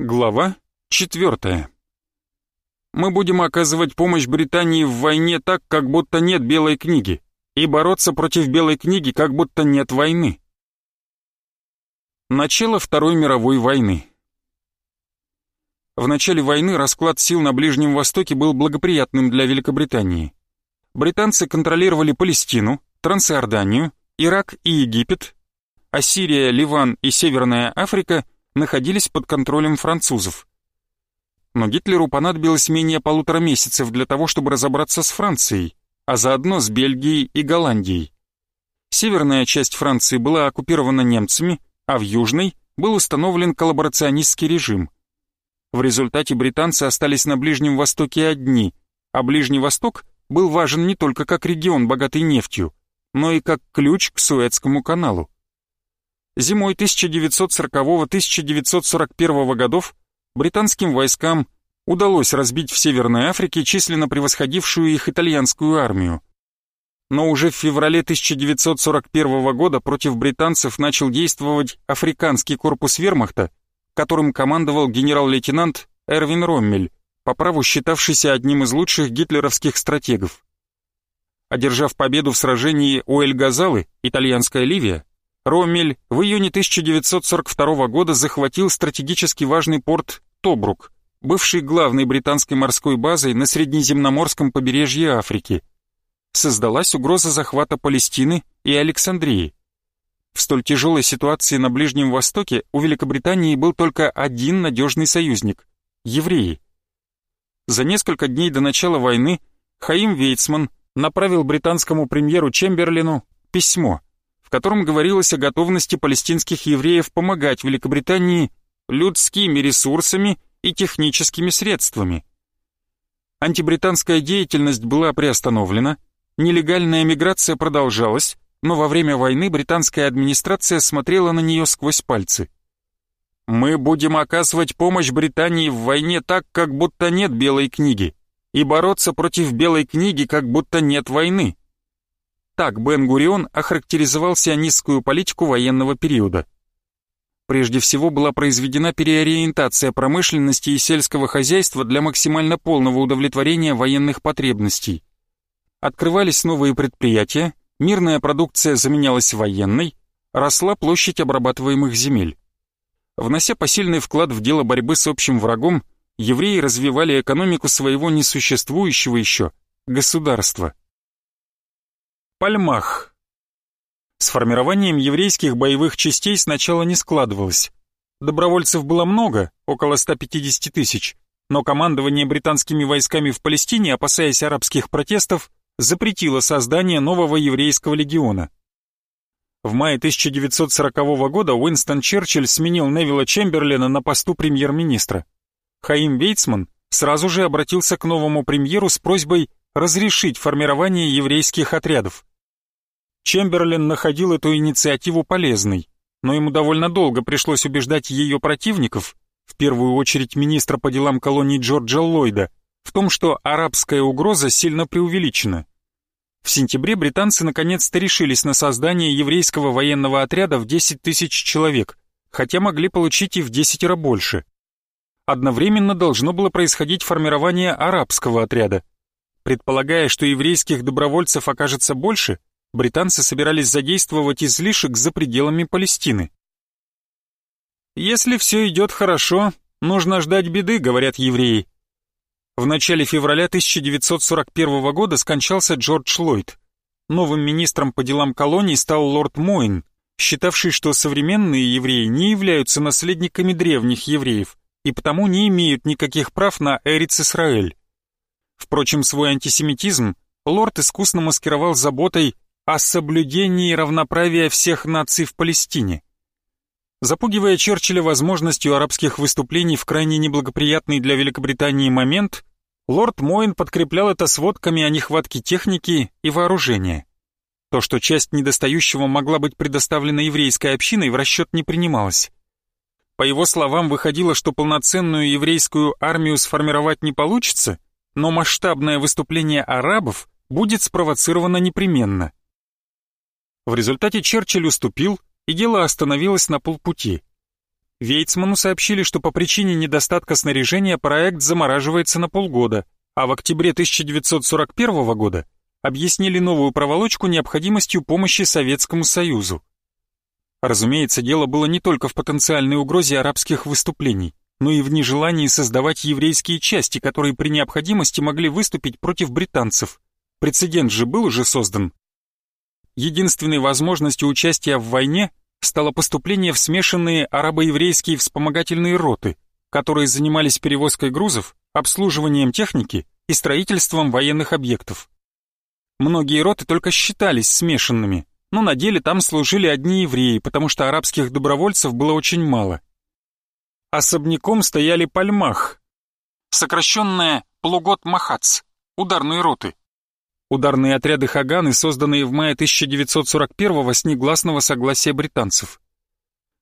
Глава четвертая. Мы будем оказывать помощь Британии в войне так, как будто нет белой книги, и бороться против белой книги, как будто нет войны. Начало Второй мировой войны. В начале войны расклад сил на Ближнем Востоке был благоприятным для Великобритании. Британцы контролировали Палестину, Трансиорданию, Ирак и Египет, а Сирия, Ливан и Северная Африка находились под контролем французов. Но Гитлеру понадобилось менее полутора месяцев для того, чтобы разобраться с Францией, а заодно с Бельгией и Голландией. Северная часть Франции была оккупирована немцами, а в южной был установлен коллаборационистский режим. В результате британцы остались на Ближнем Востоке одни, а Ближний Восток был важен не только как регион, богатый нефтью, но и как ключ к Суэцкому каналу. Зимой 1940-1941 годов британским войскам удалось разбить в Северной Африке численно превосходившую их итальянскую армию. Но уже в феврале 1941 года против британцев начал действовать африканский корпус вермахта, которым командовал генерал-лейтенант Эрвин Роммель, по праву считавшийся одним из лучших гитлеровских стратегов. Одержав победу в сражении у Эль-Газалы, итальянская Ливия, Роммель в июне 1942 года захватил стратегически важный порт Тобрук, бывший главной британской морской базой на среднеземноморском побережье Африки. Создалась угроза захвата Палестины и Александрии. В столь тяжелой ситуации на Ближнем Востоке у Великобритании был только один надежный союзник – евреи. За несколько дней до начала войны Хаим Вейцман направил британскому премьеру Чемберлину письмо – в котором говорилось о готовности палестинских евреев помогать Великобритании людскими ресурсами и техническими средствами. Антибританская деятельность была приостановлена, нелегальная миграция продолжалась, но во время войны британская администрация смотрела на нее сквозь пальцы. «Мы будем оказывать помощь Британии в войне так, как будто нет белой книги, и бороться против белой книги, как будто нет войны», так Бен-Гурион охарактеризовал сионистскую политику военного периода. Прежде всего была произведена переориентация промышленности и сельского хозяйства для максимально полного удовлетворения военных потребностей. Открывались новые предприятия, мирная продукция заменялась военной, росла площадь обрабатываемых земель. Внося посильный вклад в дело борьбы с общим врагом, евреи развивали экономику своего несуществующего еще государства. Пальмах. С формированием еврейских боевых частей сначала не складывалось. Добровольцев было много, около 150 тысяч, но командование британскими войсками в Палестине, опасаясь арабских протестов, запретило создание нового еврейского легиона. В мае 1940 года Уинстон Черчилль сменил Невилла Чемберлина на посту премьер-министра. Хаим Вейцман сразу же обратился к новому премьеру с просьбой разрешить формирование еврейских отрядов. Чемберлен находил эту инициативу полезной, но ему довольно долго пришлось убеждать ее противников, в первую очередь министра по делам колоний Джорджа Ллойда, в том, что арабская угроза сильно преувеличена. В сентябре британцы наконец-то решились на создание еврейского военного отряда в 10 тысяч человек, хотя могли получить и в 10 раз больше. Одновременно должно было происходить формирование арабского отряда. Предполагая, что еврейских добровольцев окажется больше, британцы собирались задействовать излишек за пределами Палестины. «Если все идет хорошо, нужно ждать беды», — говорят евреи. В начале февраля 1941 года скончался Джордж Ллойд. Новым министром по делам колоний стал лорд Мойн, считавший, что современные евреи не являются наследниками древних евреев и потому не имеют никаких прав на Эриц-Исраэль. Впрочем, свой антисемитизм лорд искусно маскировал заботой о соблюдении равноправия всех наций в Палестине. Запугивая Черчилля возможностью арабских выступлений в крайне неблагоприятный для Великобритании момент, лорд Моин подкреплял это сводками о нехватке техники и вооружения. То, что часть недостающего могла быть предоставлена еврейской общиной, в расчет не принималось. По его словам, выходило, что полноценную еврейскую армию сформировать не получится, но масштабное выступление арабов будет спровоцировано непременно. В результате Черчилль уступил, и дело остановилось на полпути. Вейцману сообщили, что по причине недостатка снаряжения проект замораживается на полгода, а в октябре 1941 года объяснили новую проволочку необходимостью помощи Советскому Союзу. Разумеется, дело было не только в потенциальной угрозе арабских выступлений, но и в нежелании создавать еврейские части, которые при необходимости могли выступить против британцев. Прецедент же был уже создан. Единственной возможностью участия в войне стало поступление в смешанные арабо-еврейские вспомогательные роты, которые занимались перевозкой грузов, обслуживанием техники и строительством военных объектов. Многие роты только считались смешанными, но на деле там служили одни евреи, потому что арабских добровольцев было очень мало. Особняком стояли пальмах, сокращенное Плугот-Махац, ударные роты. Ударные отряды Хаганы, созданные в мае 1941-го с негласного согласия британцев.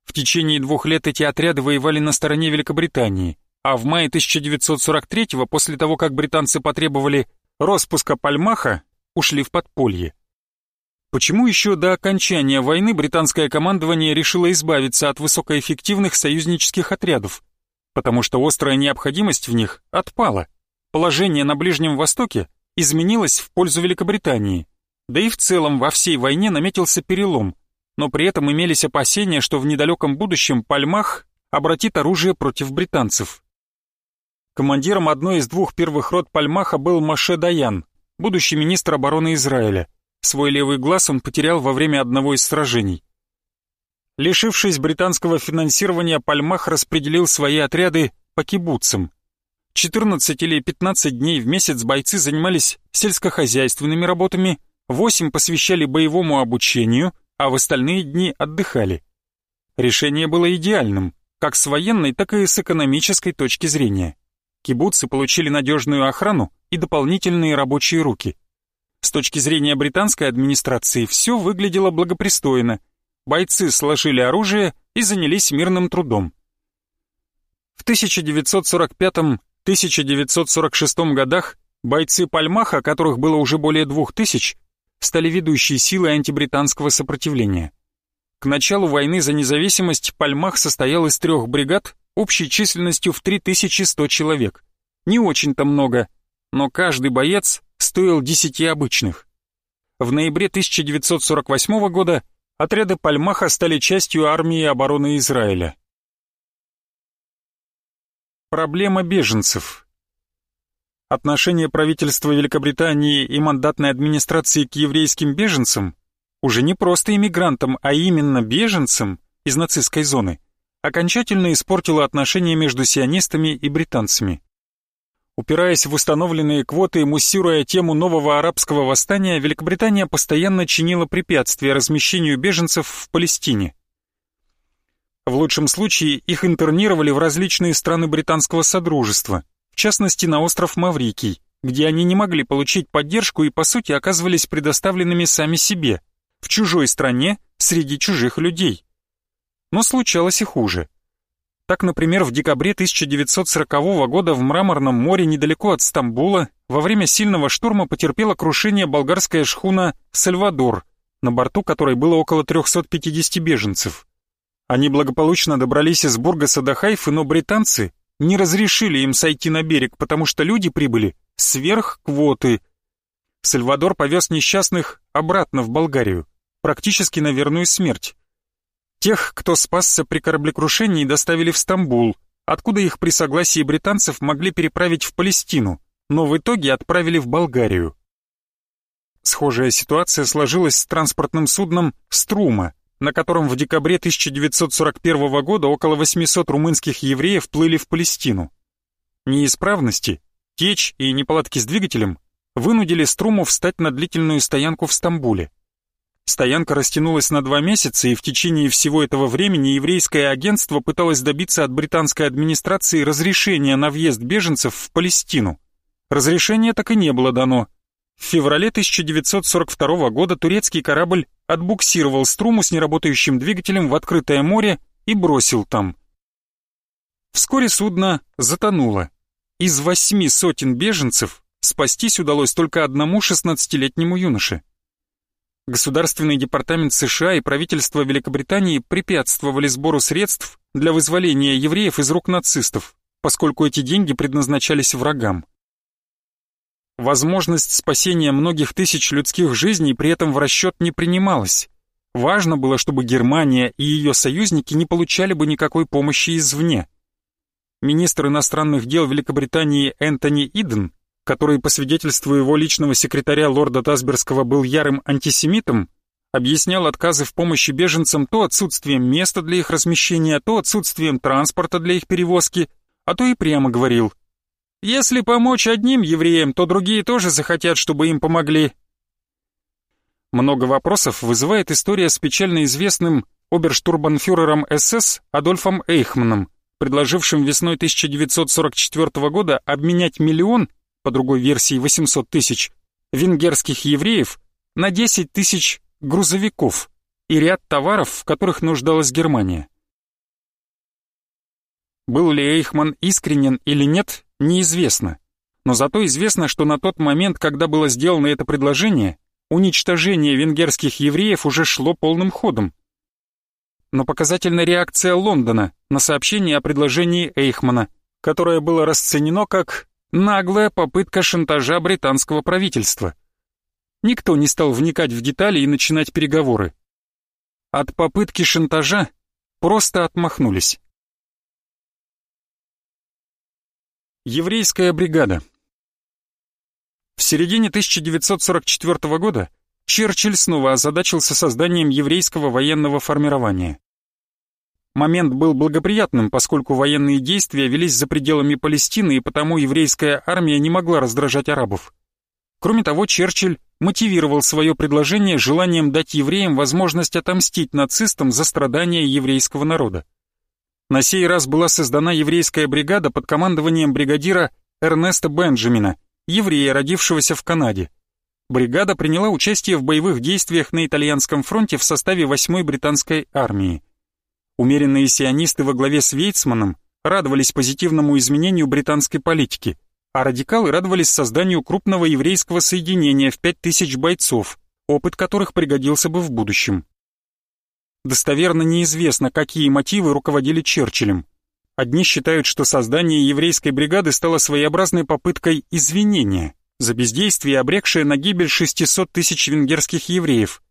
В течение двух лет эти отряды воевали на стороне Великобритании, а в мае 1943-го, после того, как британцы потребовали распуска Пальмаха, ушли в подполье. Почему еще до окончания войны британское командование решило избавиться от высокоэффективных союзнических отрядов? Потому что острая необходимость в них отпала. Положение на Ближнем Востоке изменилось в пользу Великобритании. Да и в целом во всей войне наметился перелом, но при этом имелись опасения, что в недалеком будущем Пальмах обратит оружие против британцев. Командиром одной из двух первых рот Пальмаха был Маше Даян, будущий министр обороны Израиля. Свой левый глаз он потерял во время одного из сражений. Лишившись британского финансирования, Пальмах распределил свои отряды по кибуцам. 14 или 15 дней в месяц бойцы занимались сельскохозяйственными работами, 8 посвящали боевому обучению, а в остальные дни отдыхали. Решение было идеальным, как с военной, так и с экономической точки зрения. Кибуцы получили надежную охрану и дополнительные рабочие руки – с точки зрения британской администрации все выглядело благопристойно. Бойцы сложили оружие и занялись мирным трудом. В 1945-1946 годах бойцы Пальмаха, которых было уже более двух тысяч, стали ведущей силой антибританского сопротивления. К началу войны за независимость Пальмах состоял из трех бригад общей численностью в 3100 человек. Не очень-то много, но каждый боец стоил десяти обычных. В ноябре 1948 года отряды Пальмаха стали частью армии обороны Израиля. Проблема беженцев. Отношение правительства Великобритании и мандатной администрации к еврейским беженцам, уже не просто иммигрантам, а именно беженцам из нацистской зоны, окончательно испортило отношения между сионистами и британцами. Упираясь в установленные квоты и муссируя тему нового арабского восстания, Великобритания постоянно чинила препятствия размещению беженцев в Палестине. В лучшем случае их интернировали в различные страны британского содружества, в частности на остров Маврикий, где они не могли получить поддержку и по сути оказывались предоставленными сами себе, в чужой стране, среди чужих людей. Но случалось и хуже – так, например, в декабре 1940 года в Мраморном море недалеко от Стамбула во время сильного шторма потерпела крушение болгарская шхуна «Сальвадор», на борту которой было около 350 беженцев. Они благополучно добрались из Бургаса до Хайфы, но британцы не разрешили им сойти на берег, потому что люди прибыли сверх квоты. Сальвадор повез несчастных обратно в Болгарию, практически на верную смерть. Тех, кто спасся при кораблекрушении, доставили в Стамбул, откуда их при согласии британцев могли переправить в Палестину, но в итоге отправили в Болгарию. Схожая ситуация сложилась с транспортным судном «Струма», на котором в декабре 1941 года около 800 румынских евреев плыли в Палестину. Неисправности, течь и неполадки с двигателем вынудили Струму встать на длительную стоянку в Стамбуле. Стоянка растянулась на два месяца, и в течение всего этого времени еврейское агентство пыталось добиться от британской администрации разрешения на въезд беженцев в Палестину. Разрешение так и не было дано. В феврале 1942 года турецкий корабль отбуксировал струму с неработающим двигателем в открытое море и бросил там. Вскоре судно затонуло. Из восьми сотен беженцев спастись удалось только одному шестнадцатилетнему юноше. Государственный департамент США и правительство Великобритании препятствовали сбору средств для вызволения евреев из рук нацистов, поскольку эти деньги предназначались врагам. Возможность спасения многих тысяч людских жизней при этом в расчет не принималась. Важно было, чтобы Германия и ее союзники не получали бы никакой помощи извне. Министр иностранных дел Великобритании Энтони Иден, который по свидетельству его личного секретаря лорда Тасберского был ярым антисемитом, объяснял отказы в помощи беженцам то отсутствием места для их размещения, то отсутствием транспорта для их перевозки, а то и прямо говорил – если помочь одним евреям, то другие тоже захотят, чтобы им помогли. Много вопросов вызывает история с печально известным оберштурбанфюрером СС Адольфом Эйхманом, предложившим весной 1944 года обменять миллион, по другой версии 800 тысяч, венгерских евреев на 10 тысяч грузовиков и ряд товаров, в которых нуждалась Германия. Был ли Эйхман искренен или нет, неизвестно. Но зато известно, что на тот момент, когда было сделано это предложение, уничтожение венгерских евреев уже шло полным ходом. Но показательна реакция Лондона на сообщение о предложении Эйхмана, которое было расценено как наглая попытка шантажа британского правительства. Никто не стал вникать в детали и начинать переговоры. От попытки шантажа просто отмахнулись. Еврейская бригада. В середине 1944 года Черчилль снова озадачился созданием еврейского военного формирования. Момент был благоприятным, поскольку военные действия велись за пределами Палестины, и потому еврейская армия не могла раздражать арабов. Кроме того, Черчилль мотивировал свое предложение желанием дать евреям возможность отомстить нацистам за страдания еврейского народа. На сей раз была создана еврейская бригада под командованием бригадира Эрнеста Бенджамина, еврея, родившегося в Канаде. Бригада приняла участие в боевых действиях на итальянском фронте в составе 8-й британской армии. Умеренные сионисты во главе с Вейцманом радовались позитивному изменению британской политики, а радикалы радовались созданию крупного еврейского соединения в 5000 бойцов, опыт которых пригодился бы в будущем. Достоверно неизвестно, какие мотивы руководили Черчиллем. Одни считают, что создание еврейской бригады стало своеобразной попыткой извинения за бездействие, обрекшее на гибель 600 тысяч венгерских евреев.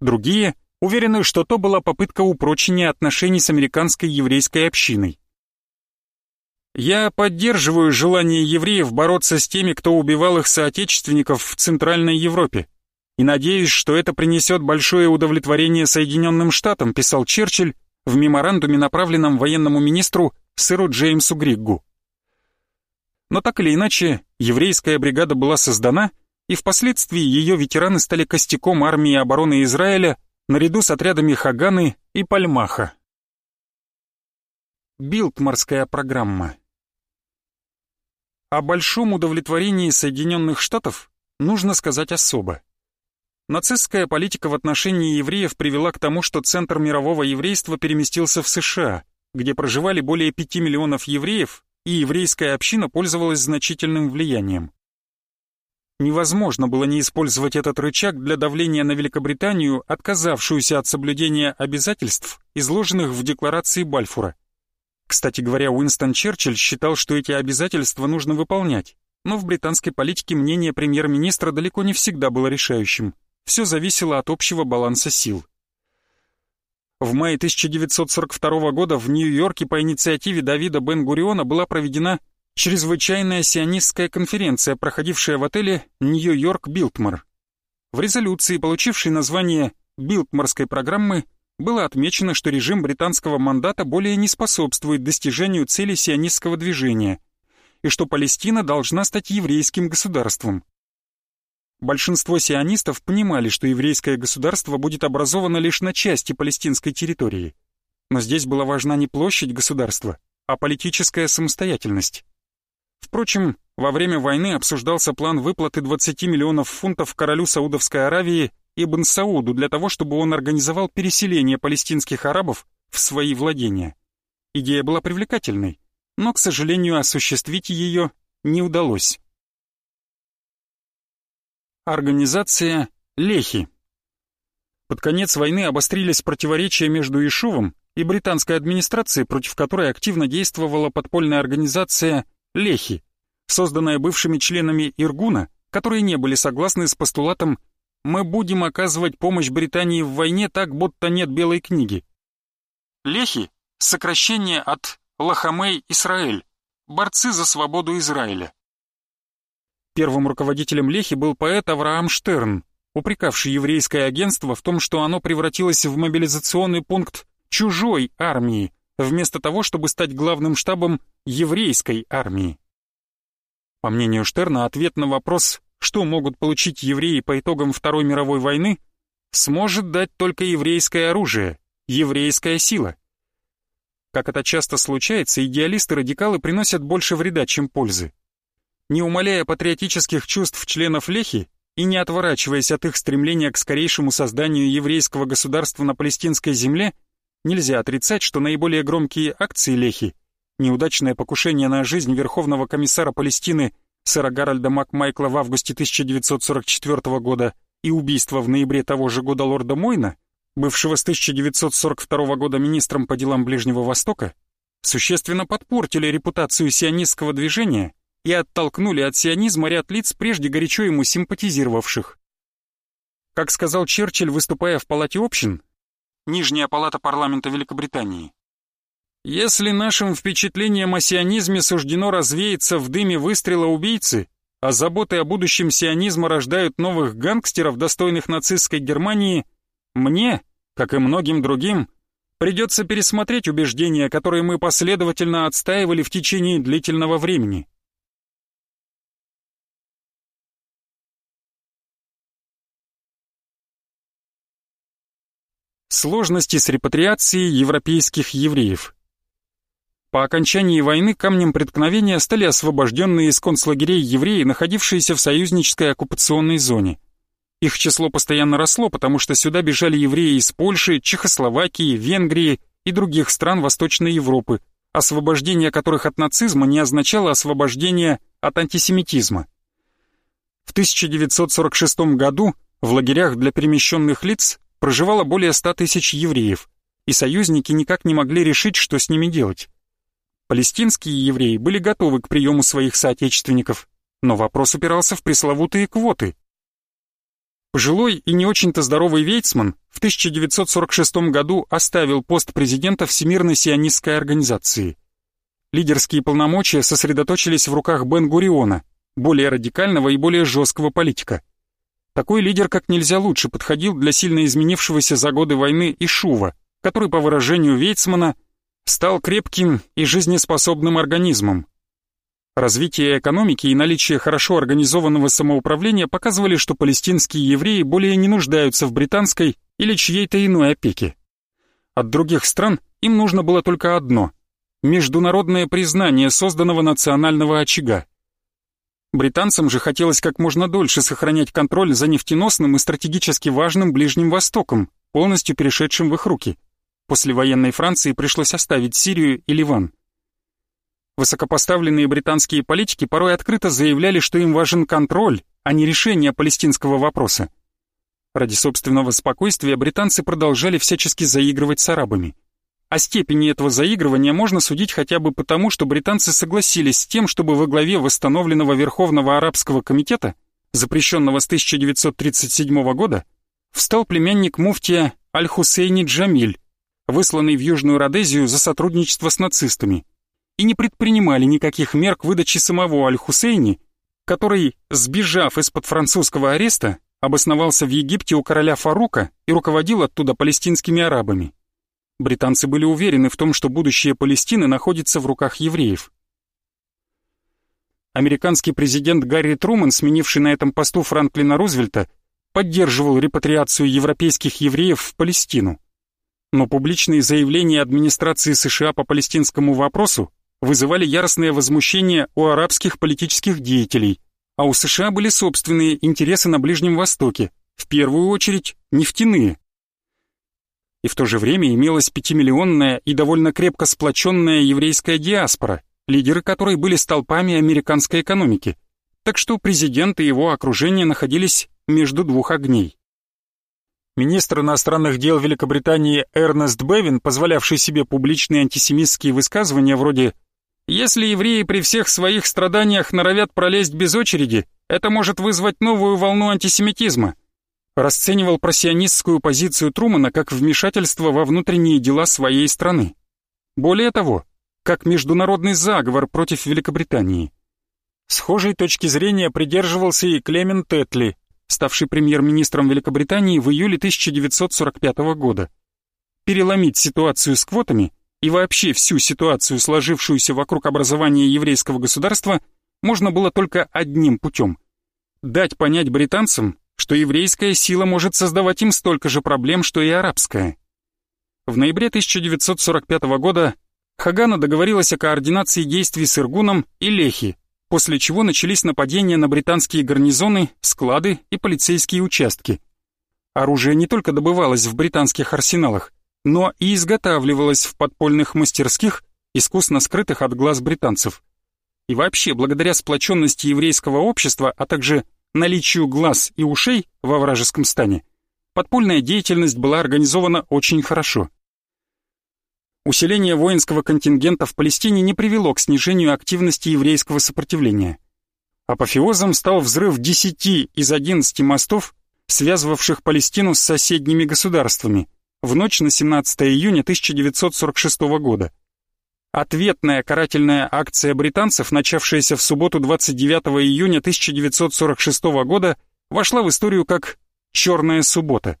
Другие уверены, что то была попытка упрочения отношений с американской еврейской общиной. Я поддерживаю желание евреев бороться с теми, кто убивал их соотечественников в Центральной Европе и надеюсь, что это принесет большое удовлетворение Соединенным Штатам», писал Черчилль в меморандуме, направленном военному министру сэру Джеймсу Григгу. Но так или иначе, еврейская бригада была создана, и впоследствии ее ветераны стали костяком армии обороны Израиля наряду с отрядами Хаганы и Пальмаха. Билтмарская программа О большом удовлетворении Соединенных Штатов нужно сказать особо. Нацистская политика в отношении евреев привела к тому, что центр мирового еврейства переместился в США, где проживали более 5 миллионов евреев, и еврейская община пользовалась значительным влиянием. Невозможно было не использовать этот рычаг для давления на Великобританию, отказавшуюся от соблюдения обязательств, изложенных в Декларации Бальфура. Кстати говоря, Уинстон Черчилль считал, что эти обязательства нужно выполнять, но в британской политике мнение премьер-министра далеко не всегда было решающим все зависело от общего баланса сил. В мае 1942 года в Нью-Йорке по инициативе Давида Бен-Гуриона была проведена чрезвычайная сионистская конференция, проходившая в отеле Нью-Йорк Билтмар. В резолюции, получившей название Билтмарской программы, было отмечено, что режим британского мандата более не способствует достижению цели сионистского движения и что Палестина должна стать еврейским государством. Большинство сионистов понимали, что еврейское государство будет образовано лишь на части палестинской территории. Но здесь была важна не площадь государства, а политическая самостоятельность. Впрочем, во время войны обсуждался план выплаты 20 миллионов фунтов королю Саудовской Аравии Ибн Сауду для того, чтобы он организовал переселение палестинских арабов в свои владения. Идея была привлекательной, но, к сожалению, осуществить ее не удалось. Организация Лехи. Под конец войны обострились противоречия между Ишувом и британской администрацией, против которой активно действовала подпольная организация «Лехи», созданная бывшими членами Иргуна, которые не были согласны с постулатом «мы будем оказывать помощь Британии в войне так, будто нет белой книги». Лехи — сокращение от Лахамей Исраэль, борцы за свободу Израиля. Первым руководителем Лехи был поэт Авраам Штерн, упрекавший еврейское агентство в том, что оно превратилось в мобилизационный пункт чужой армии, вместо того, чтобы стать главным штабом еврейской армии. По мнению Штерна, ответ на вопрос, что могут получить евреи по итогам Второй мировой войны, сможет дать только еврейское оружие, еврейская сила. Как это часто случается, идеалисты-радикалы приносят больше вреда, чем пользы. Не умаляя патриотических чувств членов Лехи, и не отворачиваясь от их стремления к скорейшему созданию еврейского государства на палестинской земле, нельзя отрицать, что наиболее громкие акции Лехи, неудачное покушение на жизнь Верховного комиссара Палестины сэра Гарольда Макмайкла в августе 1944 года и убийство в ноябре того же года лорда Мойна, бывшего с 1942 года министром по делам Ближнего Востока, существенно подпортили репутацию сионистского движения и оттолкнули от сионизма ряд лиц, прежде горячо ему симпатизировавших. Как сказал Черчилль, выступая в Палате общин, Нижняя палата парламента Великобритании, если нашим впечатлениям о сионизме суждено развеяться в дыме выстрела убийцы, а заботы о будущем сионизма рождают новых гангстеров, достойных нацистской Германии, мне, как и многим другим, придется пересмотреть убеждения, которые мы последовательно отстаивали в течение длительного времени. Сложности с репатриацией европейских евреев. По окончании войны камнем преткновения стали освобожденные из концлагерей евреи, находившиеся в союзнической оккупационной зоне. Их число постоянно росло, потому что сюда бежали евреи из Польши, Чехословакии, Венгрии и других стран Восточной Европы, освобождение которых от нацизма не означало освобождение от антисемитизма. В 1946 году в лагерях для перемещенных лиц проживало более ста тысяч евреев, и союзники никак не могли решить, что с ними делать. Палестинские евреи были готовы к приему своих соотечественников, но вопрос упирался в пресловутые квоты. Пожилой и не очень-то здоровый Вейцман в 1946 году оставил пост президента Всемирной сионистской организации. Лидерские полномочия сосредоточились в руках Бен-Гуриона, более радикального и более жесткого политика – такой лидер как нельзя лучше подходил для сильно изменившегося за годы войны Ишува, который, по выражению Вейцмана, стал крепким и жизнеспособным организмом. Развитие экономики и наличие хорошо организованного самоуправления показывали, что палестинские евреи более не нуждаются в британской или чьей-то иной опеке. От других стран им нужно было только одно – международное признание созданного национального очага. Британцам же хотелось как можно дольше сохранять контроль за нефтеносным и стратегически важным Ближним Востоком, полностью перешедшим в их руки. После военной Франции пришлось оставить Сирию и Ливан. Высокопоставленные британские политики порой открыто заявляли, что им важен контроль, а не решение палестинского вопроса. Ради собственного спокойствия британцы продолжали всячески заигрывать с арабами. О степени этого заигрывания можно судить хотя бы потому, что британцы согласились с тем, чтобы во главе восстановленного Верховного арабского комитета, запрещенного с 1937 года, встал племянник муфтия Аль-Хусейни Джамиль, высланный в Южную Родезию за сотрудничество с нацистами, и не предпринимали никаких мер к выдаче самого Аль-Хусейни, который, сбежав из-под французского ареста, обосновался в Египте у короля Фарука и руководил оттуда палестинскими арабами. Британцы были уверены в том, что будущее Палестины находится в руках евреев. Американский президент Гарри Труман, сменивший на этом посту Франклина Рузвельта, поддерживал репатриацию европейских евреев в Палестину. Но публичные заявления администрации США по палестинскому вопросу вызывали яростное возмущение у арабских политических деятелей, а у США были собственные интересы на Ближнем Востоке, в первую очередь нефтяные и в то же время имелась пятимиллионная и довольно крепко сплоченная еврейская диаспора, лидеры которой были столпами американской экономики. Так что президент и его окружение находились между двух огней. Министр иностранных дел Великобритании Эрнест Бевин, позволявший себе публичные антисемитские высказывания вроде «Если евреи при всех своих страданиях норовят пролезть без очереди, это может вызвать новую волну антисемитизма», расценивал просионистскую позицию Трумана как вмешательство во внутренние дела своей страны. Более того, как международный заговор против Великобритании. Схожей точки зрения придерживался и Клемент Тетли, ставший премьер-министром Великобритании в июле 1945 года. Переломить ситуацию с квотами и вообще всю ситуацию, сложившуюся вокруг образования еврейского государства, можно было только одним путем. Дать понять британцам, что еврейская сила может создавать им столько же проблем, что и арабская. В ноябре 1945 года Хагана договорилась о координации действий с Иргуном и Лехи, после чего начались нападения на британские гарнизоны, склады и полицейские участки. Оружие не только добывалось в британских арсеналах, но и изготавливалось в подпольных мастерских, искусно скрытых от глаз британцев. И вообще, благодаря сплоченности еврейского общества, а также наличию глаз и ушей во вражеском стане, подпольная деятельность была организована очень хорошо. Усиление воинского контингента в Палестине не привело к снижению активности еврейского сопротивления. Апофеозом стал взрыв 10 из 11 мостов, связывавших Палестину с соседними государствами, в ночь на 17 июня 1946 года. Ответная карательная акция британцев, начавшаяся в субботу 29 июня 1946 года, вошла в историю как «Черная суббота».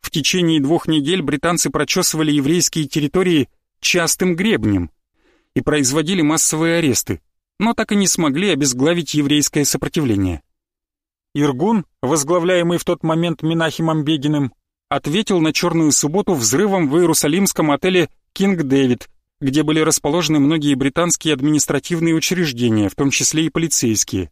В течение двух недель британцы прочесывали еврейские территории частым гребнем и производили массовые аресты, но так и не смогли обезглавить еврейское сопротивление. Иргун, возглавляемый в тот момент Минахимом Бегиным, ответил на «Черную субботу» взрывом в иерусалимском отеле «Кинг Дэвид», где были расположены многие британские административные учреждения, в том числе и полицейские.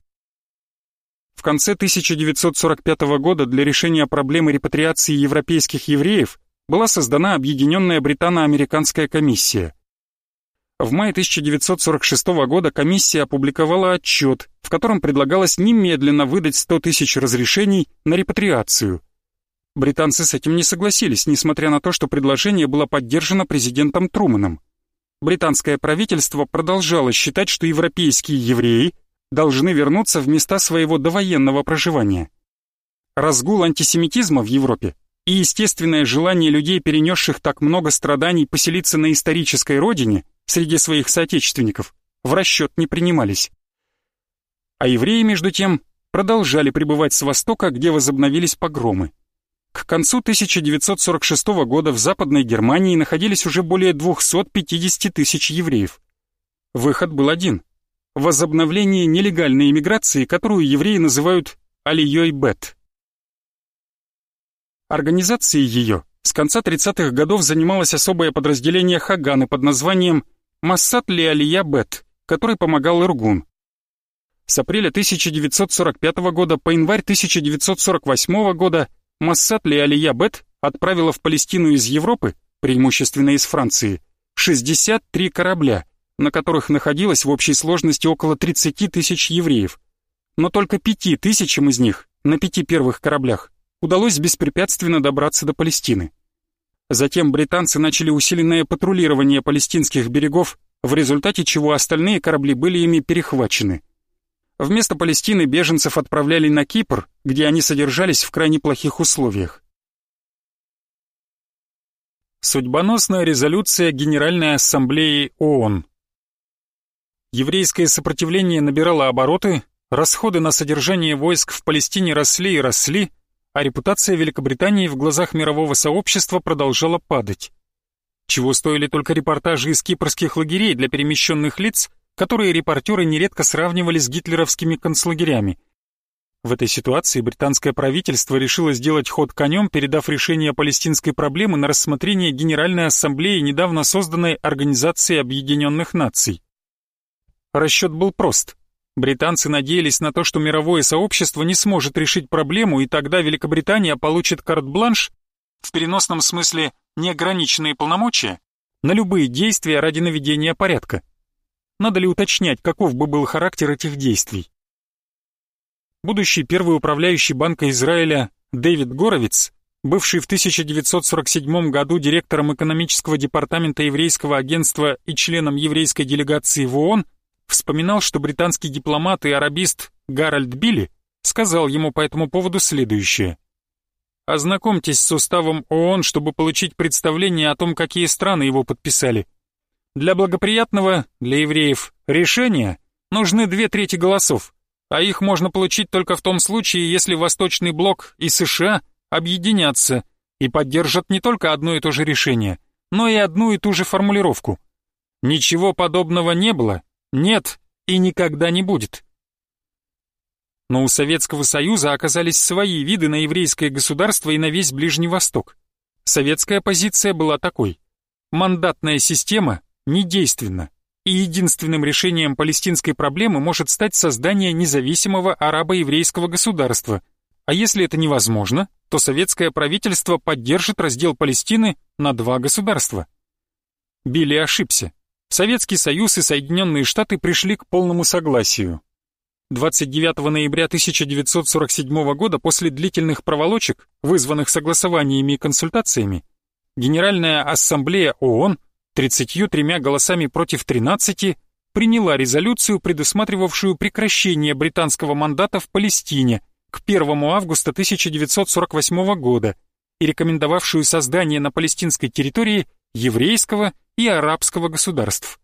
В конце 1945 года для решения проблемы репатриации европейских евреев была создана Объединенная Британо-Американская комиссия. В мае 1946 года комиссия опубликовала отчет, в котором предлагалось немедленно выдать 100 тысяч разрешений на репатриацию. Британцы с этим не согласились, несмотря на то, что предложение было поддержано президентом Труманом британское правительство продолжало считать, что европейские евреи должны вернуться в места своего довоенного проживания. Разгул антисемитизма в Европе и естественное желание людей, перенесших так много страданий, поселиться на исторической родине среди своих соотечественников, в расчет не принимались. А евреи, между тем, продолжали пребывать с востока, где возобновились погромы. К концу 1946 года в Западной Германии находились уже более 250 тысяч евреев. Выход был один – возобновление нелегальной иммиграции, которую евреи называют «алией бет». Организацией ее с конца 30-х годов занималось особое подразделение Хаганы под названием «Массад ли Алия Бет», который помогал Иргун. С апреля 1945 года по январь 1948 года Массад ли Алия Бет отправила в Палестину из Европы, преимущественно из Франции, 63 корабля, на которых находилось в общей сложности около 30 тысяч евреев. Но только пяти тысячам из них, на пяти первых кораблях, удалось беспрепятственно добраться до Палестины. Затем британцы начали усиленное патрулирование палестинских берегов, в результате чего остальные корабли были ими перехвачены. Вместо Палестины беженцев отправляли на Кипр, где они содержались в крайне плохих условиях. Судьбоносная резолюция Генеральной Ассамблеи ООН Еврейское сопротивление набирало обороты, расходы на содержание войск в Палестине росли и росли, а репутация Великобритании в глазах мирового сообщества продолжала падать. Чего стоили только репортажи из кипрских лагерей для перемещенных лиц, которые репортеры нередко сравнивали с гитлеровскими концлагерями. В этой ситуации британское правительство решило сделать ход конем, передав решение палестинской проблемы на рассмотрение Генеральной Ассамблеи недавно созданной Организации Объединенных Наций. Расчет был прост. Британцы надеялись на то, что мировое сообщество не сможет решить проблему, и тогда Великобритания получит карт-бланш, в переносном смысле неограниченные полномочия, на любые действия ради наведения порядка. Надо ли уточнять, каков бы был характер этих действий? Будущий первый управляющий Банка Израиля Дэвид Горовиц бывший в 1947 году директором экономического департамента еврейского агентства и членом еврейской делегации в ООН, вспоминал, что британский дипломат и арабист Гарольд Билли сказал ему по этому поводу следующее. «Ознакомьтесь с уставом ООН, чтобы получить представление о том, какие страны его подписали. Для благоприятного, для евреев, решения нужны две трети голосов, а их можно получить только в том случае, если Восточный Блок и США объединятся и поддержат не только одно и то же решение, но и одну и ту же формулировку. Ничего подобного не было, нет и никогда не будет. Но у Советского Союза оказались свои виды на еврейское государство и на весь Ближний Восток. Советская позиция была такой. Мандатная система недейственна, и единственным решением палестинской проблемы может стать создание независимого арабо-еврейского государства. А если это невозможно, то советское правительство поддержит раздел Палестины на два государства. Билли ошибся. Советский Союз и Соединенные Штаты пришли к полному согласию. 29 ноября 1947 года после длительных проволочек, вызванных согласованиями и консультациями, Генеральная Ассамблея ООН 33 голосами против 13 приняла резолюцию, предусматривавшую прекращение британского мандата в Палестине к 1 августа 1948 года и рекомендовавшую создание на палестинской территории еврейского и арабского государств.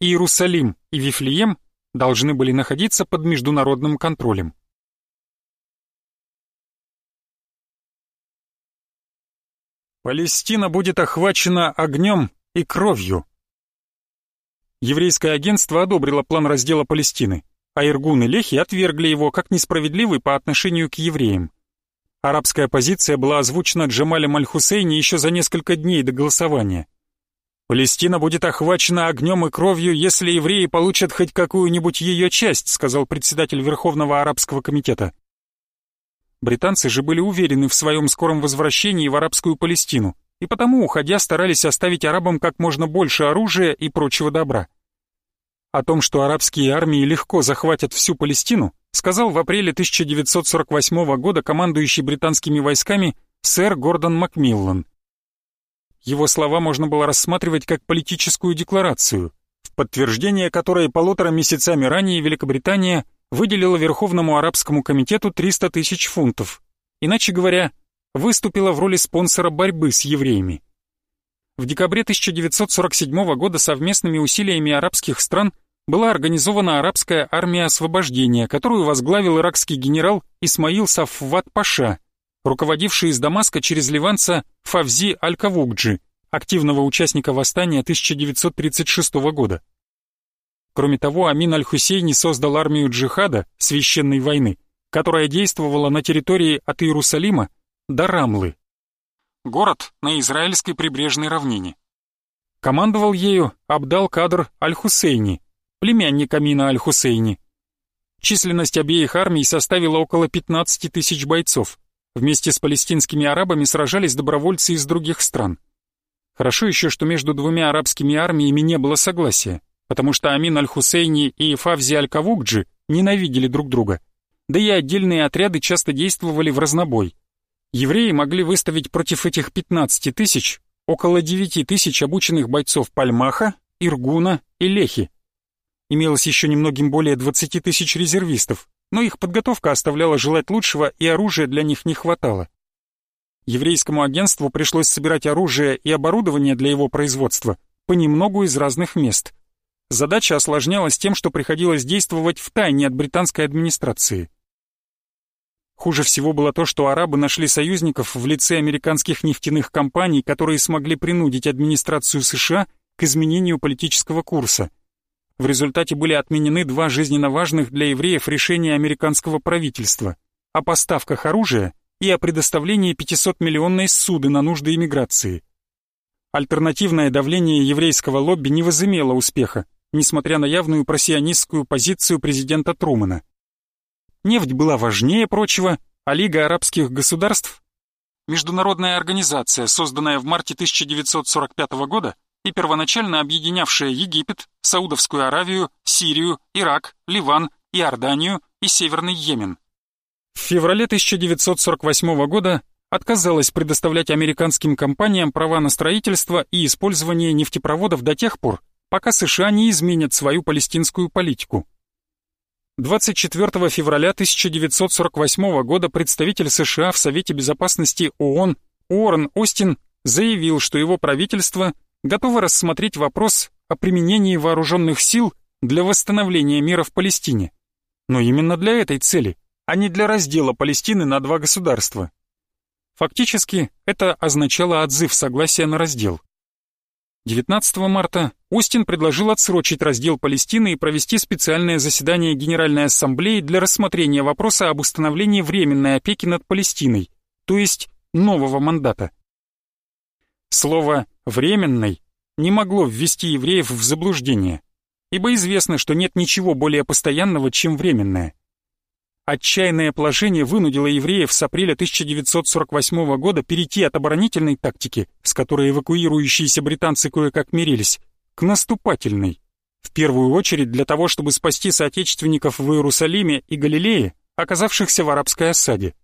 Иерусалим и Вифлеем должны были находиться под международным контролем. Палестина будет охвачена огнем и кровью. Еврейское агентство одобрило план раздела Палестины, а Иргун и Лехи отвергли его как несправедливый по отношению к евреям. Арабская позиция была озвучена Джамалем Аль-Хусейни еще за несколько дней до голосования. «Палестина будет охвачена огнем и кровью, если евреи получат хоть какую-нибудь ее часть», сказал председатель Верховного арабского комитета. Британцы же были уверены в своем скором возвращении в арабскую Палестину и потому, уходя, старались оставить арабам как можно больше оружия и прочего добра. О том, что арабские армии легко захватят всю Палестину, сказал в апреле 1948 года командующий британскими войсками сэр Гордон Макмиллан. Его слова можно было рассматривать как политическую декларацию, в подтверждение которой полутора месяцами ранее Великобритания выделила Верховному арабскому комитету 300 тысяч фунтов. Иначе говоря, выступила в роли спонсора борьбы с евреями. В декабре 1947 года совместными усилиями арабских стран была организована арабская армия освобождения, которую возглавил иракский генерал Исмаил Сафват Паша, руководивший из Дамаска через ливанца Фавзи Аль-Кавукджи, активного участника восстания 1936 года. Кроме того, Амин Аль-Хусейни создал армию джихада, священной войны, которая действовала на территории от Иерусалима до Рамлы. Город на израильской прибрежной равнине. Командовал ею Абдал-Кадр Аль-Хусейни, племянник Амина Аль-Хусейни. Численность обеих армий составила около 15 тысяч бойцов. Вместе с палестинскими арабами сражались добровольцы из других стран. Хорошо еще, что между двумя арабскими армиями не было согласия, потому что Амин Аль-Хусейни и Фавзи Аль-Кавукджи ненавидели друг друга. Да и отдельные отряды часто действовали в разнобой. Евреи могли выставить против этих 15 тысяч около 9 тысяч обученных бойцов Пальмаха, Иргуна и Лехи. Имелось еще немногим более 20 тысяч резервистов, но их подготовка оставляла желать лучшего и оружия для них не хватало. Еврейскому агентству пришлось собирать оружие и оборудование для его производства понемногу из разных мест. Задача осложнялась тем, что приходилось действовать в тайне от британской администрации. Хуже всего было то, что арабы нашли союзников в лице американских нефтяных компаний, которые смогли принудить администрацию США к изменению политического курса. В результате были отменены два жизненно важных для евреев решения американского правительства о поставках оружия и о предоставлении 500-миллионной суды на нужды иммиграции. Альтернативное давление еврейского лобби не возымело успеха, несмотря на явную просионистскую позицию президента Трумана. Нефть была важнее прочего, а Лига арабских государств Международная организация, созданная в марте 1945 года и первоначально объединявшая Египет, Саудовскую Аравию, Сирию, Ирак, Ливан, Иорданию и Северный Йемен. В феврале 1948 года отказалась предоставлять американским компаниям права на строительство и использование нефтепроводов до тех пор, пока США не изменят свою палестинскую политику. 24 февраля 1948 года представитель США в Совете Безопасности ООН Уоррен Остин заявил, что его правительство готово рассмотреть вопрос о применении вооруженных сил для восстановления мира в Палестине. Но именно для этой цели, а не для раздела Палестины на два государства. Фактически, это означало отзыв согласия на раздел. 19 марта Остин предложил отсрочить раздел Палестины и провести специальное заседание Генеральной Ассамблеи для рассмотрения вопроса об установлении временной опеки над Палестиной, то есть нового мандата. Слово «временной» не могло ввести евреев в заблуждение, ибо известно, что нет ничего более постоянного, чем временное. Отчаянное положение вынудило евреев с апреля 1948 года перейти от оборонительной тактики, с которой эвакуирующиеся британцы кое-как мирились, к наступательной. В первую очередь для того, чтобы спасти соотечественников в Иерусалиме и Галилее, оказавшихся в арабской осаде.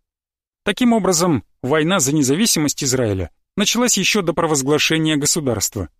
Таким образом, война за независимость Израиля началась еще до провозглашения государства.